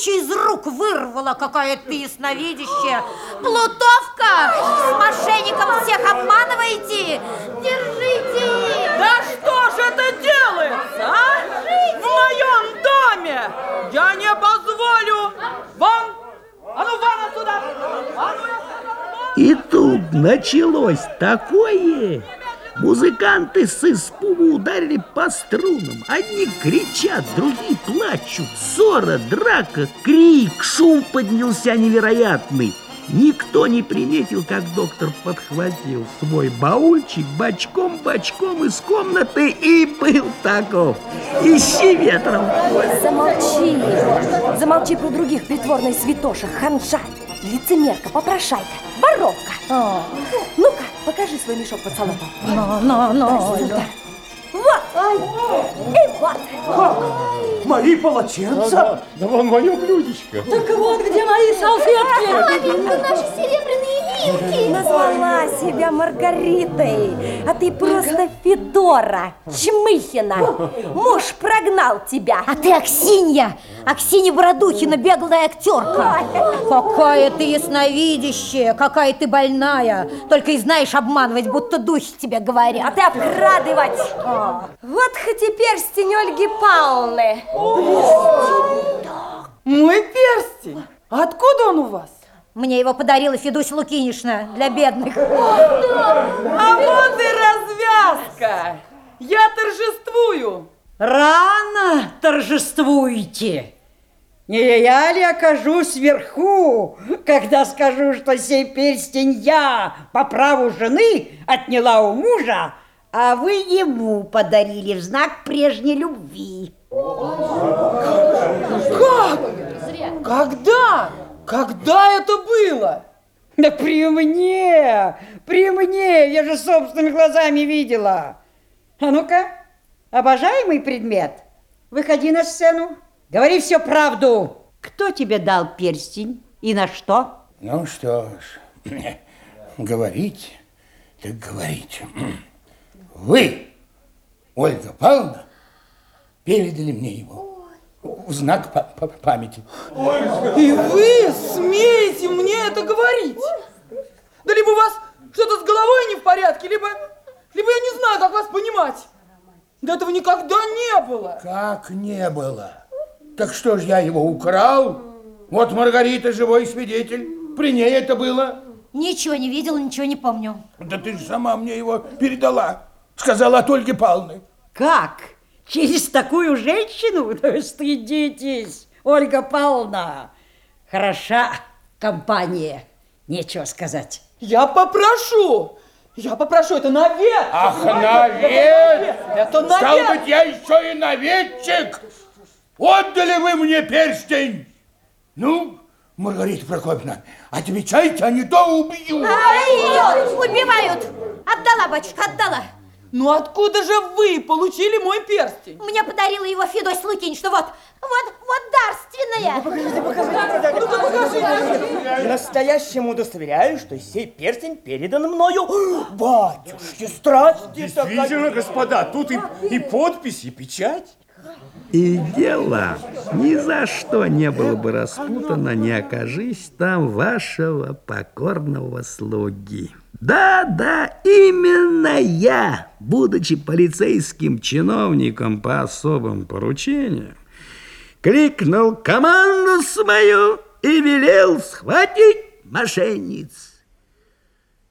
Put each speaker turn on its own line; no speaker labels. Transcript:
добычу из рук вырвала, какая ты ясновидящая. Плутовка! С мошенником всех обманываете? Держите!
Да что же это делается, а? В моем доме! Я не позволю! Вон! А ну, вон отсюда! А ну, я!
И тут началось такое. Музыканты с испугу ударили по струнам. Одни кричат, другие плачут. Ссора, драка, крик, шум поднялся невероятный. Никто не приметил, как доктор подхватил свой баульчик бочком-бочком из комнаты и был таков. Ищи ветром.
Замолчи. Замолчи про других притворной святоша, ханжа, лицемерка, попрошайка, воровка. Ну-ка, покажи свой мешок под.
Ну, ну, ну.
Сюда. Вот. И вот.
Мои полотенца?
Да вон мое блюдечко.
Так вот где мои салфетки.
Маменька, наши серебряные.
Назвала себя Маргаритой, а ты просто Федора Чмыхина. Муж прогнал тебя.
А ты Аксинья, Аксинья Бородухина, беглая актерка. Какая ты ясновидящая, какая ты больная. Только и знаешь обманывать, будто духи тебе
А
говорят.
ты обкрадывать. Вот хоть и перстень Ольги Павловны.
Мой перстень! Откуда он у вас?
Мне его подарила Федусь Лукинишна для бедных.
А вот и развязка! Я торжествую!
Рано торжествуете. Не я ли окажусь вверху, когда скажу, что сей перстень я по праву жены отняла у мужа, а вы ему подарили в знак прежней любви.
Как? Когда? Когда это было?
Да при мне, при мне, я же собственными глазами видела. А ну-ка, обожаемый предмет, выходи на сцену, говори всю правду. Кто тебе дал перстень и на что?
Ну что ж, говорить, так говорить. Вы, Ольга Павловна, передали мне его в знак па- па- памяти.
И вы смеете мне это говорить? Да либо у вас что-то с головой не в порядке, либо, либо я не знаю, как вас понимать. Да этого никогда не было.
Как не было? Так что ж я его украл? Вот Маргарита живой свидетель. При ней это было.
Ничего не видела, ничего не помню.
Да ты же сама мне его передала. Сказала от Ольги Павловны.
Как? Через такую женщину? Да стыдитесь, Ольга Павловна. Хороша компания, нечего сказать.
Я попрошу. Я попрошу, это навет.
Ах, навет!
Это навет.
Стал быть, я еще и наветчик! Отдали вы мне перстень! Ну, Маргарита Прокопьевна, отвечайте, а не то убью!
Ай, убивают. Отдала, батюшка, отдала.
Ну откуда же вы получили мой перстень?
Мне подарила его Федось Лукинишна. Вот, вот, вот дарственная.
Настоящему удостоверяю, что сей перстень передан мною. Батюшки, страсти
Действительно, господа, тут и, и подпись, и печать.
И дело ни за что не было бы распутано, не окажись там вашего покорного слуги. Да-да, именно я, будучи полицейским чиновником по особым поручениям, кликнул команду свою и велел схватить мошенниц.